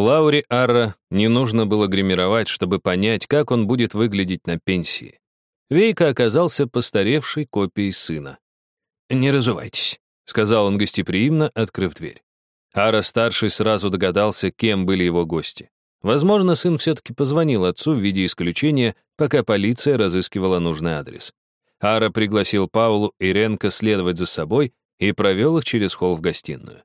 Лаури Арра не нужно было гримировать, чтобы понять, как он будет выглядеть на пенсии. Вейка оказался постаревшей копией сына. «Не разувайтесь», — сказал он гостеприимно, открыв дверь. Ара-старший сразу догадался, кем были его гости. Возможно, сын все-таки позвонил отцу в виде исключения, пока полиция разыскивала нужный адрес. Ара пригласил Паулу и Ренко следовать за собой и провел их через холл в гостиную.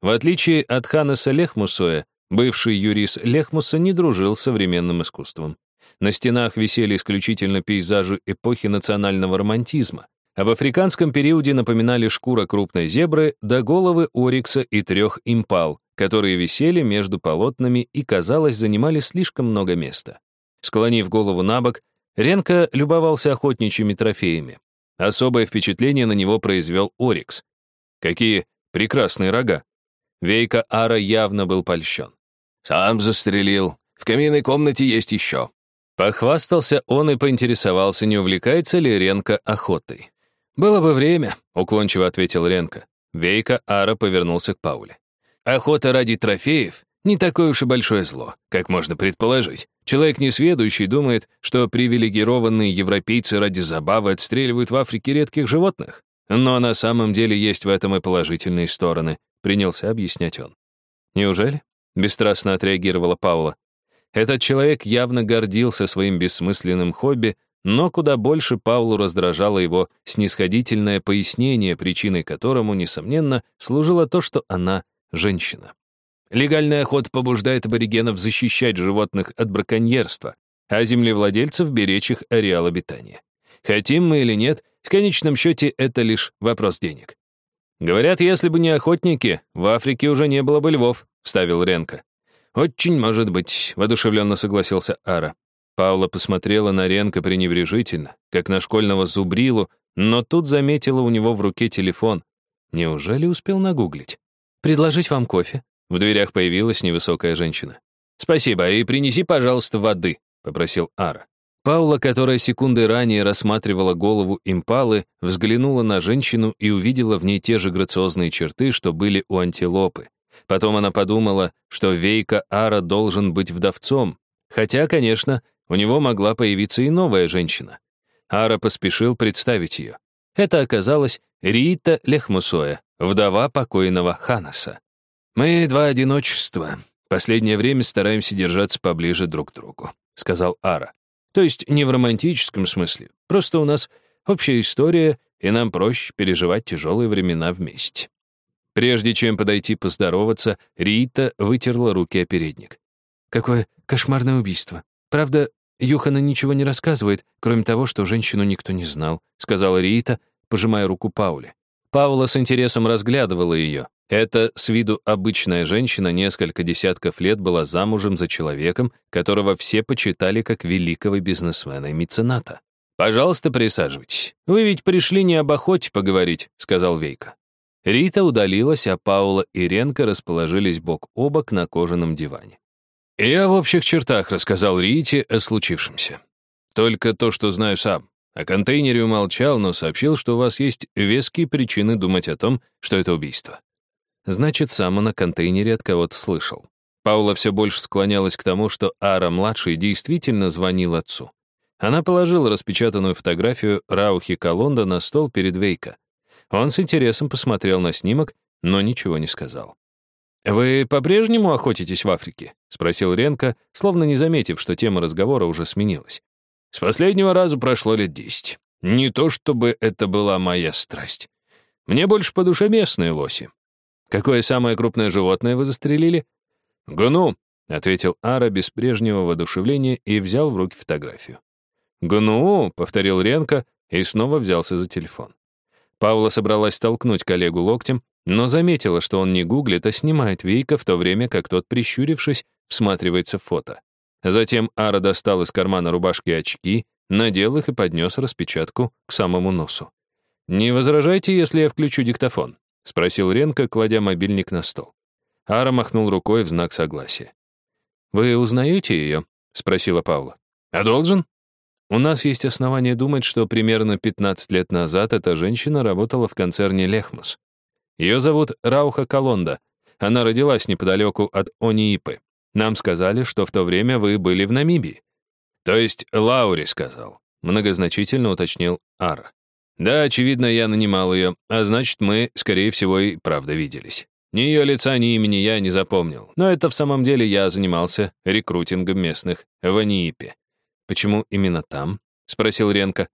В отличие от Ханнеса Лехмусоя, бывший юрист Лехмуса не дружил с современным искусством. На стенах висели исключительно пейзажи эпохи национального романтизма. Об африканском периоде напоминали шкура крупной зебры до головы орикса и трех импал, которые висели между полотнами и, казалось, занимали слишком много места. Склонив голову на бок, Ренко любовался охотничьими трофеями. Особое впечатление на него произвел орикс. Какие прекрасные рога. Вейка Ара явно был польщен. «Сам застрелил. В каминной комнате есть еще». Похвастался он и поинтересовался, не увлекается ли Ренко охотой. «Было бы время», — уклончиво ответил Ренко. Вейка Ара повернулся к Пауле. «Охота ради трофеев — не такое уж и большое зло, как можно предположить. Человек несведущий думает, что привилегированные европейцы ради забавы отстреливают в Африке редких животных. Но на самом деле есть в этом и положительные стороны, принялся объяснять он. Неужели? Бесстрастно отреагировала Паула. Этот человек явно гордился своим бессмысленным хобби, но куда больше Паулу раздражало его снисходительное пояснение, причиной которому, несомненно, служило то, что она женщина. Легальный охота побуждает аборигенов защищать животных от браконьерства, а землевладельцев беречь их ареал обитания. Хотим мы или нет, в конечном счете это лишь вопрос денег. Говорят, если бы не охотники, в Африке уже не было бы львов, вставил Ренко. Очень может быть, воодушевленно согласился Ара. Паула посмотрела на Ренко пренебрежительно, как на школьного зубрилу, но тут заметила у него в руке телефон. Неужели успел нагуглить? «Предложить вам кофе?» В дверях появилась невысокая женщина. «Спасибо, и принеси, пожалуйста, воды», — попросил Ара. Паула, которая секунды ранее рассматривала голову импалы, взглянула на женщину и увидела в ней те же грациозные черты, что были у антилопы. Потом она подумала, что Вейка Ара должен быть вдовцом, хотя, конечно, у него могла появиться и новая женщина. Ара поспешил представить ее. Это оказалась Рита Лехмусоя, вдова покойного Ханаса. «Мы два одиночества. Последнее время стараемся держаться поближе друг к другу», — сказал Ара. То есть не в романтическом смысле. Просто у нас общая история, и нам проще переживать тяжелые времена вместе. Прежде чем подойти поздороваться, Рита вытерла руки о передник. Какое кошмарное убийство. Правда, Юхана ничего не рассказывает, кроме того, что женщину никто не знал, сказала Рита, пожимая руку Пауле. Паула с интересом разглядывала ее. Эта с виду обычная женщина несколько десятков лет была замужем за человеком, которого все почитали как великого бизнесмена и мецената. «Пожалуйста, присаживайтесь. Вы ведь пришли не об охоте поговорить», — сказал Вейка. Рита удалилась, а Паула и Ренка расположились бок о бок на кожаном диване. Я в общих чертах рассказал Рите о случившемся. Только то, что знаю сам. О контейнере умолчал, но сообщил, что у вас есть веские причины думать о том, что это убийство. Значит, сам он о контейнере от кого-то слышал. Паула все больше склонялась к тому, что Ара-младший действительно звонил отцу. Она положила распечатанную фотографию Раухи Колонда на стол перед Вейка. Он с интересом посмотрел на снимок, но ничего не сказал. «Вы по-прежнему охотитесь в Африке?» — спросил Ренко, словно не заметив, что тема разговора уже сменилась. «С последнего раза прошло лет десять. Не то чтобы это была моя страсть. Мне больше по душе местные лоси. «Какое самое крупное животное вы застрелили?» «Гну», — ответил Ара без прежнего воодушевления и взял в руки фотографию. «Гну», — повторил Ренко и снова взялся за телефон. Павла собралась толкнуть коллегу локтем, но заметила, что он не гуглит, а снимает Вейка, в то время как тот, прищурившись, всматривается в фото. Затем Ара достал из кармана рубашки очки, надел их и поднес распечатку к самому носу. «Не возражайте, если я включу диктофон?» — спросил Ренко, кладя мобильник на стол. Ара махнул рукой в знак согласия. «Вы узнаете ее?» — спросила Павла. «А должен?» «У нас есть основания думать, что примерно 15 лет назад эта женщина работала в концерне «Лехмус». Ее зовут Рауха Колонда. Она родилась неподалеку от Ониипы. Нам сказали, что в то время вы были в Намибии». «То есть Лаури сказал», — многозначительно уточнил Ара. «Да, очевидно, я нанимал ее, а значит, мы, скорее всего, и правда виделись. Ни ее лица, ни имени я не запомнил, но это в самом деле я занимался рекрутингом местных в Аниипе». «Почему именно там?» — спросил Ренко.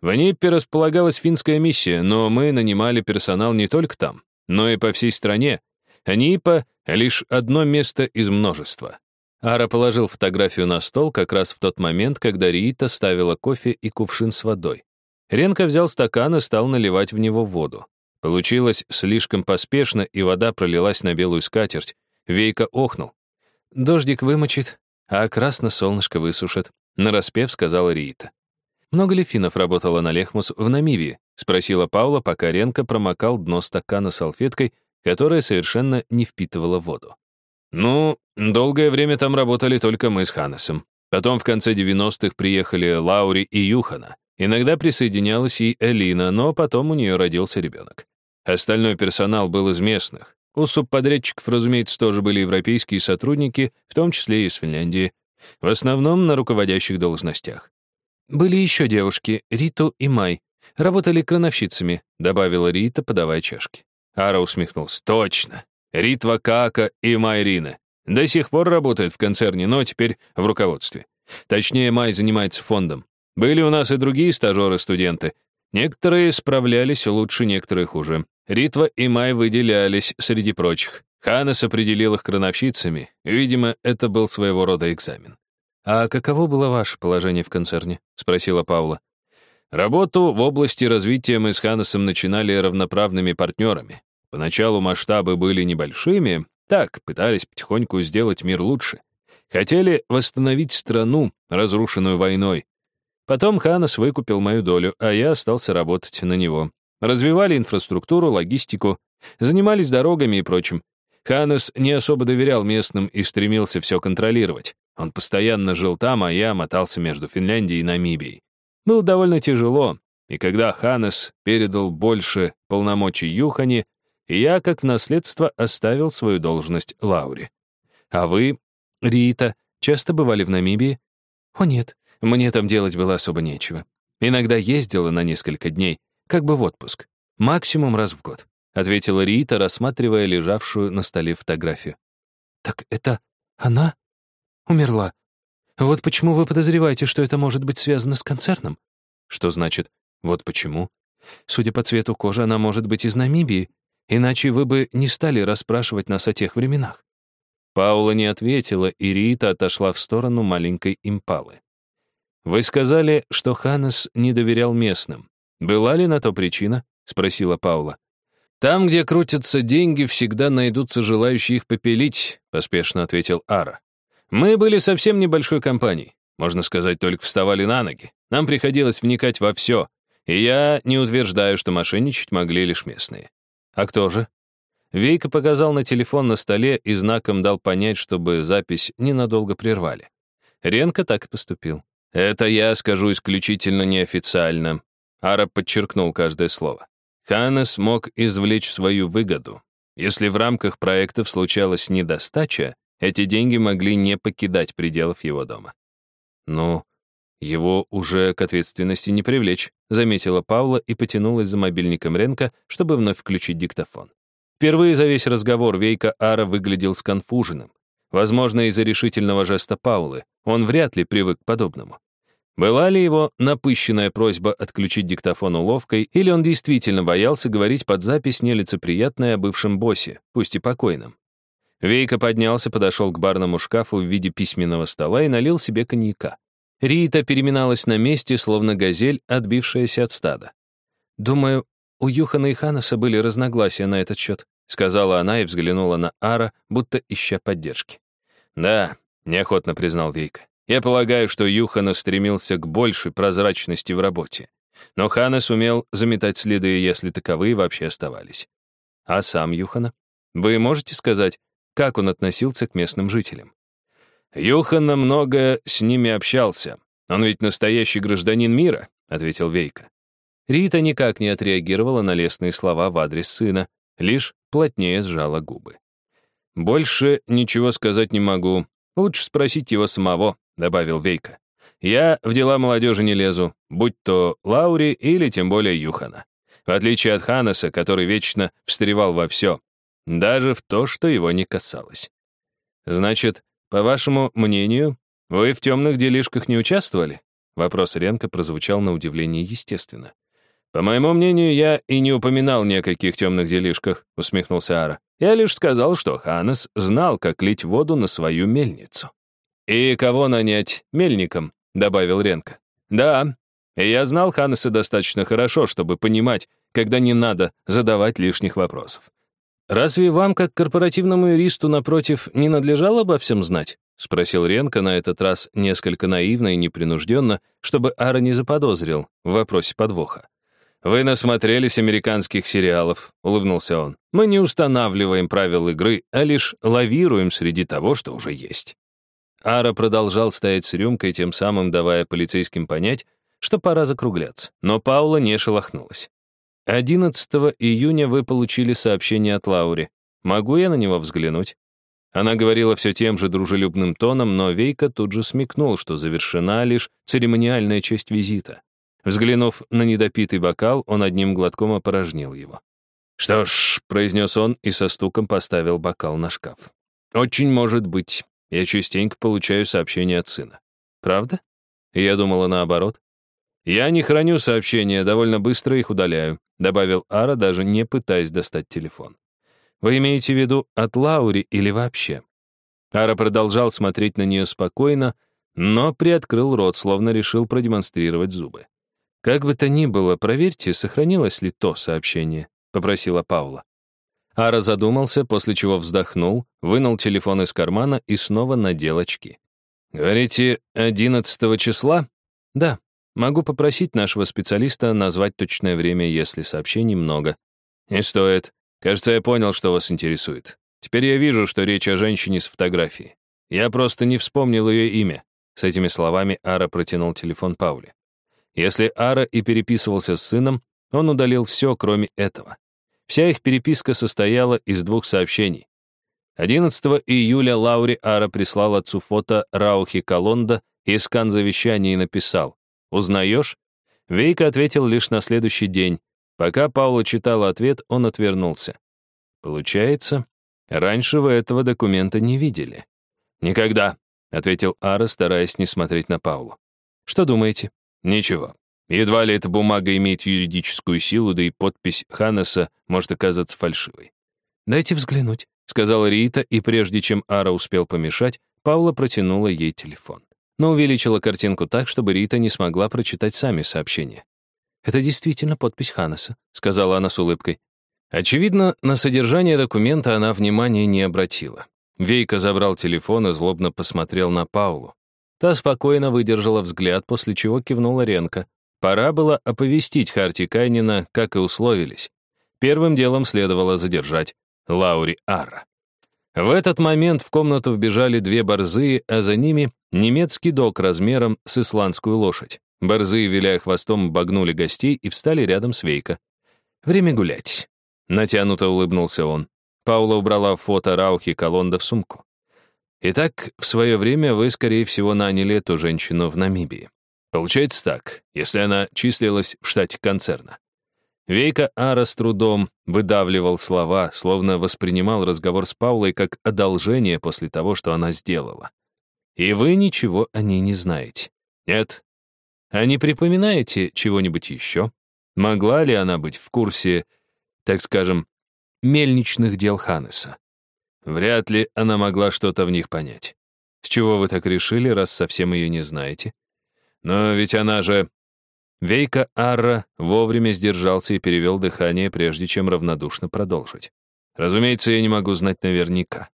В Аниипе располагалась финская миссия, но мы нанимали персонал не только там, но и по всей стране. Аниипа — лишь одно место из множества. Ара положил фотографию на стол как раз в тот момент, когда Риита ставила кофе и кувшин с водой. Ренко взял стакан и стал наливать в него воду. Получилось слишком поспешно, и вода пролилась на белую скатерть. Вейка охнул. «Дождик вымочит, а красно солнышко высушит», — нараспев сказала Риита. «Много ли финнов работало на Лехмус в Намибии?» — спросила Паула, пока Ренко промокал дно стакана салфеткой, которая совершенно не впитывала воду. «Ну, долгое время там работали только мы с Ханнесом. Потом в конце 90-х приехали Лаури и Юхана. Иногда присоединялась и Элина, но потом у нее родился ребенок. Остальной персонал был из местных. У субподрядчиков, разумеется, тоже были европейские сотрудники, в том числе и из Финляндии, в основном на руководящих должностях. «Были еще девушки, Риту и Май. Работали крановщицами», — добавила Рита, подавая чашки. Ара усмехнулся. «Точно. Ритва Кака и Майрина. До сих пор работают в концерне, но теперь в руководстве. Точнее, Май занимается фондом. Были у нас и другие стажеры-студенты. Некоторые справлялись лучше, некоторые хуже. Ритва и Май выделялись среди прочих. Ханес определил их крановщицами. Видимо, это был своего рода экзамен. «А каково было ваше положение в концерне?» — спросила Паула. Работу в области развития мы с Ханесом начинали равноправными партнерами. Поначалу масштабы были небольшими, так, пытались потихоньку сделать мир лучше. Хотели восстановить страну, разрушенную войной, Потом Ханас выкупил мою долю, а я остался работать на него. Развивали инфраструктуру, логистику, занимались дорогами и прочим. Ханес не особо доверял местным и стремился все контролировать. Он постоянно жил там, а я мотался между Финляндией и Намибией. Было довольно тяжело, и когда Ханес передал больше полномочий Юхане, я, как наследство, оставил свою должность Лауре. А вы, Рита, часто бывали в Намибии? О нет, мне там делать было особо нечего. Иногда ездила на несколько дней, как бы в отпуск. Максимум раз в год», — ответила Рита, рассматривая лежавшую на столе фотографию. «Так это она умерла? Вот почему вы подозреваете, что это может быть связано с концертом?» «Что значит «вот почему»?» «Судя по цвету кожи, она может быть из Намибии, иначе вы бы не стали расспрашивать нас о тех временах». Паула не ответила, и Рита отошла в сторону маленькой импалы. «Вы сказали, что Ханнес не доверял местным. Была ли на то причина?» — спросила Паула. «Там, где крутятся деньги, всегда найдутся желающие их попилить», — поспешно ответил Ара. «Мы были совсем небольшой компанией. Можно сказать, только вставали на ноги. Нам приходилось вникать во все. И я не утверждаю, что мошенничать могли лишь местные. А кто же? Вейка показал на телефон на столе и знаком дал понять, чтобы запись ненадолго прервали. Ренко так и поступил. Это я скажу исключительно неофициально. Араб подчеркнул каждое слово. Ханес мог извлечь свою выгоду. Если в рамках проектов случалась недостача, эти деньги могли не покидать пределов его дома. «Ну, его уже к ответственности не привлечь», заметила Паула и потянулась за мобильником Ренка, чтобы вновь включить диктофон. Впервые за весь разговор Вейка Ара выглядел сконфуженным. Возможно, из-за решительного жеста Паулы. Он вряд ли привык к подобному. Была ли его напыщенная просьба отключить диктофон уловкой, или он действительно боялся говорить под запись нелицеприятное о бывшем боссе, пусть и покойном? Вейка поднялся, подошел к барному шкафу в виде письменного стола и налил себе коньяка. Рита переминалась на месте, словно газель, отбившаяся от стада. «Думаю, у Юхана и Ханаса были разногласия на этот счет», сказала она и взглянула на Ара, будто ища поддержки. «Да», — неохотно признал Вейка. «Я полагаю, что Юхана стремился к большей прозрачности в работе. Но Хана сумел заметать следы, если таковые вообще оставались. А сам Юхана? Вы можете сказать, как он относился к местным жителям? Юхана много с ними общался. Он ведь настоящий гражданин мира, ответил Вейка. Рита никак не отреагировала на лестные слова в адрес сына, лишь плотнее сжала губы. «Больше ничего сказать не могу. Лучше спросить его самого, добавил Вейка. Я в дела молодежи не лезу, будь то Лаури или тем более Юхана. В отличие от Ханнеса, который вечно встревал во все, даже в то, что его не касалось. Значит, по вашему мнению, вы в темных делишках не участвовали? Вопрос Ренка прозвучал на удивление естественно. «По моему мнению, я и не упоминал ни о каких темных делишках», — усмехнулся Ара. «Я лишь сказал, что Ханес знал, как лить воду на свою мельницу». «И кого нанять мельником?» — добавил Ренка. «Да, я знал Ханнеса достаточно хорошо, чтобы понимать, когда не надо задавать лишних вопросов. Разве вам, как корпоративному юристу, напротив, не надлежало обо всем знать? — спросил Ренко на этот раз несколько наивно и непринужденно, чтобы Ара не заподозрил в вопросе подвоха. «Вы насмотрелись американских сериалов», — улыбнулся он. «Мы не устанавливаем правил игры, а лишь лавируем среди того, что уже есть». Ара продолжал стоять с рюмкой, тем самым давая полицейским понять, что пора закругляться. Но Паула не шелохнулась. 11 июня вы получили сообщение от Лаури. Могу я на него взглянуть? Она говорила все тем же дружелюбным тоном, но Вейка тут же смекнул, что завершена лишь церемониальная часть визита. Взглянув на недопитый бокал, он одним глотком опорожнил его. «Что ж», — произнес он и со стуком поставил бокал на шкаф. «Очень может быть. Я частенько получаю сообщения от сына. Правда? Я думала наоборот. Я не храню сообщения, довольно быстро их удаляю», — добавил Ара, даже не пытаясь достать телефон. Вы имеете в виду от Лаури или вообще? Ара продолжал смотреть на нее спокойно, но приоткрыл рот, словно решил продемонстрировать зубы. «Как бы то ни было, проверьте, сохранилось ли то сообщение», — попросила Паула. Ара задумался, после чего вздохнул, вынул телефон из кармана и снова надел очки. «Говорите, 11 числа?» «Да. Могу попросить нашего специалиста назвать точное время, если сообщений много». «Не стоит. Кажется, я понял, что вас интересует. Теперь я вижу, что речь о женщине с фотографией. Я просто не вспомнил ее имя. С этими словами Ара протянул телефон Пауле. Если Ара и переписывался с сыном, он удалил все, кроме этого. Вся их переписка состояла из двух сообщений. 11 июля Лаури Ара прислал отцу фото Раухи Колонда и скан завещания и написал «Узнаешь?» Вейка ответил лишь на следующий день, Пока Паула читала ответ, он отвернулся. Получается, раньше вы этого документа не видели. Никогда, ответил Ара, стараясь не смотреть на Паулу. Что думаете? Ничего. Едва ли эта бумага имеет юридическую силу, да и подпись Ханнеса может оказаться фальшивой. «Дайте взглянуть», — сказала Рита, и прежде чем Ара успел помешать, Паула протянула ей телефон. Но увеличила картинку так, чтобы Рита не смогла прочитать сами сообщения. «Это действительно подпись Ханнеса», — сказала она с улыбкой. Очевидно, на содержание документа она внимания не обратила. Вейка забрал телефон и злобно посмотрел на Паулу. Та спокойно выдержала взгляд, после чего кивнула Ренко. Пора было оповестить Харти Кайнина, как и условились. Первым делом следовало задержать Лаури Арра. В этот момент в комнату вбежали две борзые, а за ними немецкий док размером с исландскую лошадь. Борзые, виляя хвостом, багнули гостей и встали рядом с Вейко. «Время гулять», — натянуто улыбнулся он. Паула убрала фото Раухи Колонда в сумку. «Итак, в свое время вы, скорее всего, наняли эту женщину в Намибии. Получается так, если она числилась в штате концерна». Вейка Ара с трудом выдавливал слова, словно воспринимал разговор с Паулой как одолжение после того, что она сделала. «И вы ничего о ней не знаете. Нет, а не припоминаете чего-нибудь еще? Могла ли она быть в курсе, так скажем, мельничных дел Ханнеса? Вряд ли она могла что-то в них понять. С чего вы так решили, раз совсем ее не знаете? Но ведь она же... Вейка Арра вовремя сдержался и перевел дыхание, прежде чем равнодушно продолжить. Разумеется, я не могу знать наверняка.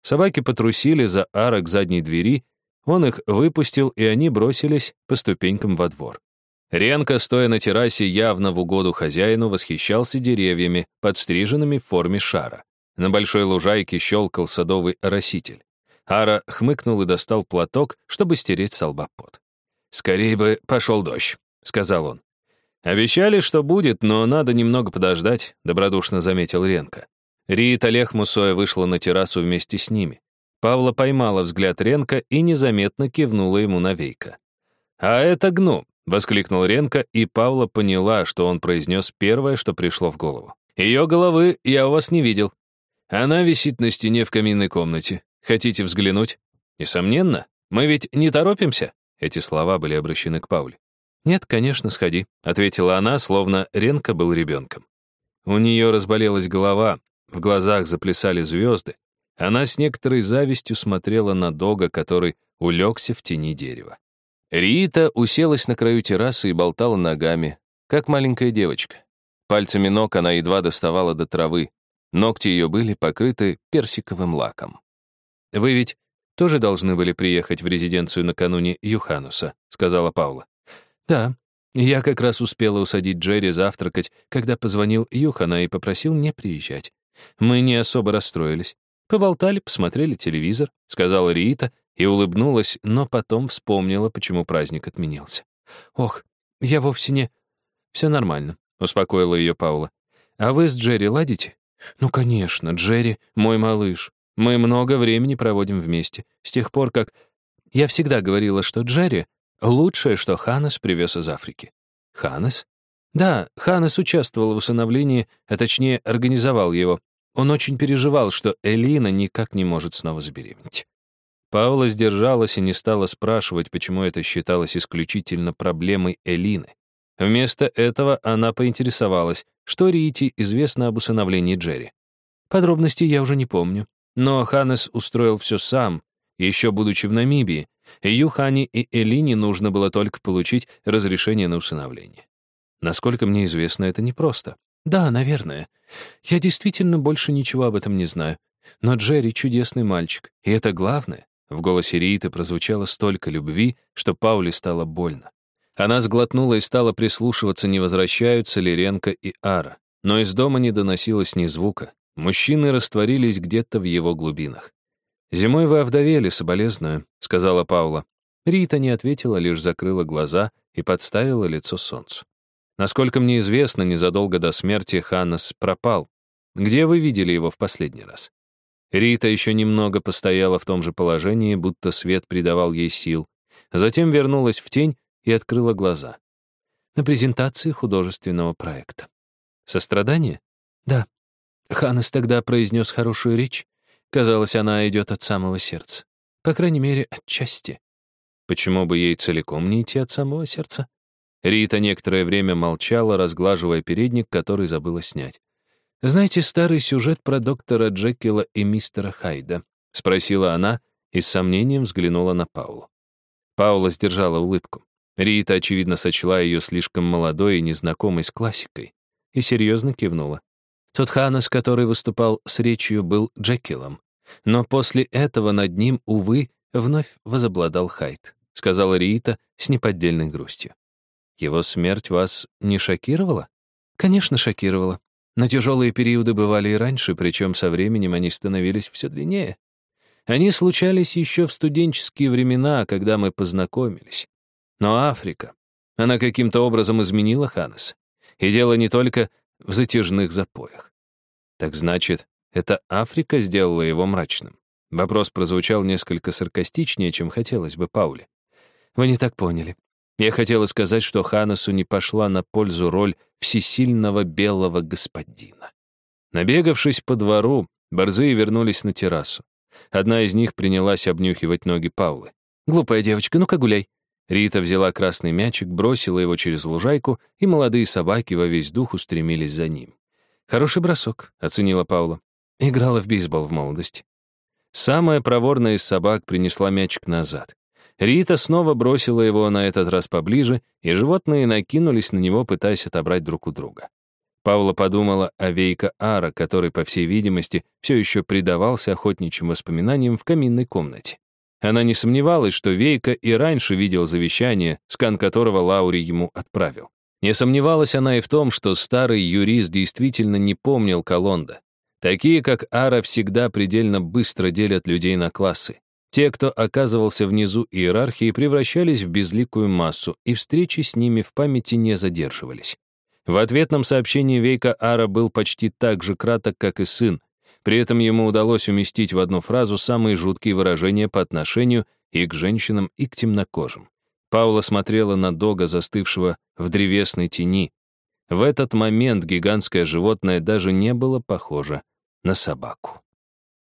Собаки потрусили за Ара к задней двери, он их выпустил, и они бросились по ступенькам во двор. Ренко, стоя на террасе явно в угоду хозяину, восхищался деревьями, подстриженными в форме шара. На большой лужайке щелкал садовый ороситель. Ара хмыкнул и достал платок, чтобы стереть с лба пот. «Скорее бы пошел дождь», — сказал он. «Обещали, что будет, но надо немного подождать», — добродушно заметил Ренко. Рита Лехмусоя вышла на террасу вместе с ними. Павла поймала взгляд Ренка и незаметно кивнула ему на Вейка. «А это гну!» — воскликнул Ренка, и Павла поняла, что он произнес первое, что пришло в голову. «Ее головы я у вас не видел. Она висит на стене в каминной комнате. Хотите взглянуть?» «Несомненно. Мы ведь не торопимся?» Эти слова были обращены к Пауле. «Нет, конечно, сходи», — ответила она, словно Ренка был ребенком. У нее разболелась голова, в глазах заплясали звезды. Она с некоторой завистью смотрела на Дога, который улегся в тени дерева. Рита уселась на краю террасы и болтала ногами, как маленькая девочка. Пальцами ног она едва доставала до травы. Ногти ее были покрыты персиковым лаком. «Вы ведь тоже должны были приехать в резиденцию накануне Юхануса», — сказала Паула. «Да, я как раз успела усадить Джерри завтракать, когда позвонил Юхана и попросил не приезжать. Мы не особо расстроились. Поболтали, посмотрели телевизор», — сказала Рита и улыбнулась, но потом вспомнила, почему праздник отменился. «Ох, я вовсе не...» «Все нормально», — успокоила ее Паула. «А вы с Джерри ладите?» «Ну, конечно, Джерри — мой малыш. Мы много времени проводим вместе, с тех пор, как... Я всегда говорила, что Джерри — лучшее, что Ханнес привез из Африки». «Ханнес?» «Да, Ханнес участвовал в усыновлении, а точнее, организовал его. Он очень переживал, что Элина никак не может снова забеременеть. Паула сдержалась и не стала спрашивать, почему это считалось исключительно проблемой Элины. Вместо этого она поинтересовалась, что Рити известно об усыновлении Джерри. Подробностей я уже не помню. Но Ханнес устроил все сам, еще будучи в Намибии, и Юхани и Элине нужно было только получить разрешение на усыновление. Насколько мне известно, это непросто. Да, наверное. Я действительно больше ничего об этом не знаю. Но Джерри — чудесный мальчик, и это главное. В голосе Риты прозвучало столько любви, что Пауле стало больно. Она сглотнула и стала прислушиваться, не возвращаются ли Ренка и Ара. Но из дома не доносилось ни звука. Мужчины растворились где-то в его глубинах. «Зимой вы овдовели, соболезную», — сказала Паула. Рита не ответила, лишь закрыла глаза и подставила лицо солнцу. Насколько мне известно, незадолго до смерти Ханнес пропал. Где вы видели его в последний раз? Рита еще немного постояла в том же положении, будто свет придавал ей сил. Затем вернулась в тень и открыла глаза. На презентации художественного проекта. Сострадание? Да. Ханес тогда произнес хорошую речь. Казалось, она идет от самого сердца. По крайней мере, отчасти. Почему бы ей целиком не идти от самого сердца? Рита некоторое время молчала, разглаживая передник, который забыла снять. «Знаете старый сюжет про доктора Джекила и мистера Хайда?» — спросила она и с сомнением взглянула на Паулу. Паула сдержала улыбку. Рита, очевидно, сочла ее слишком молодой и незнакомой с классикой, и серьезно кивнула. Тот Ханнес, который выступал с речью, был Джекилом. Но после этого над ним, увы, вновь возобладал Хайд, сказала Рита с неподдельной грустью. Его смерть вас не шокировала? Конечно, шокировала. Но тяжелые периоды бывали и раньше, причем со временем они становились все длиннее. Они случались еще в студенческие времена, когда мы познакомились. Но Африка, она каким-то образом изменила Ханнеса. И дело не только в затяжных запоях. Так значит, это Африка сделала его мрачным. Вопрос прозвучал несколько саркастичнее, чем хотелось бы Пауле. Вы не так поняли. Я хотела сказать, что Ханасу не пошла на пользу роль всесильного белого господина. Набегавшись по двору, борзые вернулись на террасу. Одна из них принялась обнюхивать ноги Паулы. «Глупая девочка, ну-ка гуляй». Рита взяла красный мячик, бросила его через лужайку, и молодые собаки во весь дух устремились за ним. «Хороший бросок», — оценила Паула. Играла в бейсбол в молодости. Самая проворная из собак принесла мячик назад. Рита снова бросила его на этот раз поближе, и животные накинулись на него, пытаясь отобрать друг у друга. Павла подумала о Вейка Ара, который, по всей видимости, все еще предавался охотничьим воспоминаниям в каминной комнате. Она не сомневалась, что Вейка и раньше видел завещание, скан которого Лаури ему отправил. Не сомневалась она и в том, что старый юрист действительно не помнил Колонда. Такие, как Ара, всегда предельно быстро делят людей на классы. Те, кто оказывался внизу иерархии, превращались в безликую массу, и встречи с ними в памяти не задерживались. В ответном сообщении Вейка Ара был почти так же краток, как и сын. При этом ему удалось уместить в одну фразу самые жуткие выражения по отношению и к женщинам, и к темнокожим. Паула смотрела на дога, застывшего в древесной тени. В этот момент гигантское животное даже не было похоже на собаку.